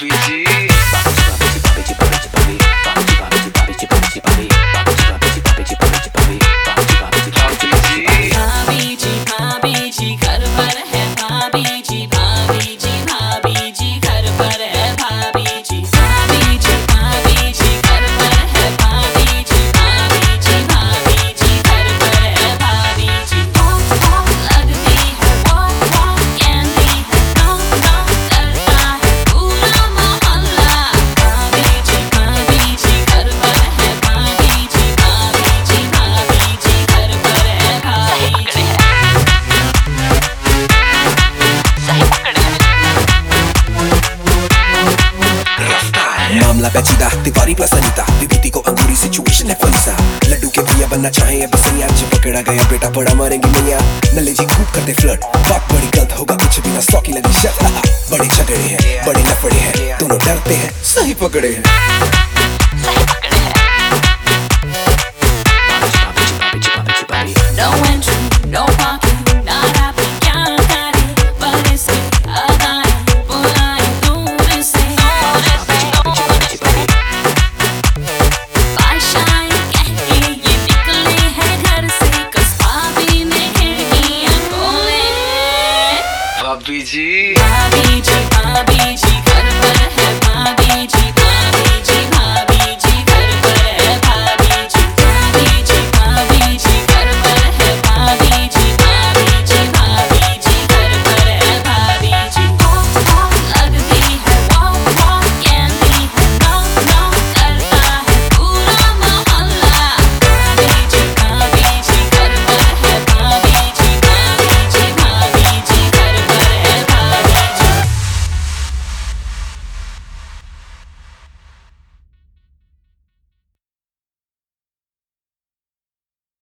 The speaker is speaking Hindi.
every day. मामला पेचीदा तिवारी प्लस अनिता। विभूति को अंगूरी सिचुएशन है फंसा। लड्डू के भैया बनना चाहे बस सैया। जब पकड़ा गया बेटा, पड़ा मारेंगे मैया। नले जी खूब करते फ्लड बात बड़ी गलत होगा, कुछ बिना सौकी लगी शर्त बड़े झगड़े हैं, बड़े लफड़े हैं। दोनों डरते हैं, सही पकड़े हैं। Bobby G. Bobby G,